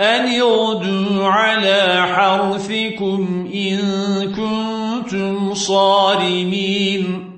أن يغدوا على حرثكم إن كنتم صارمين.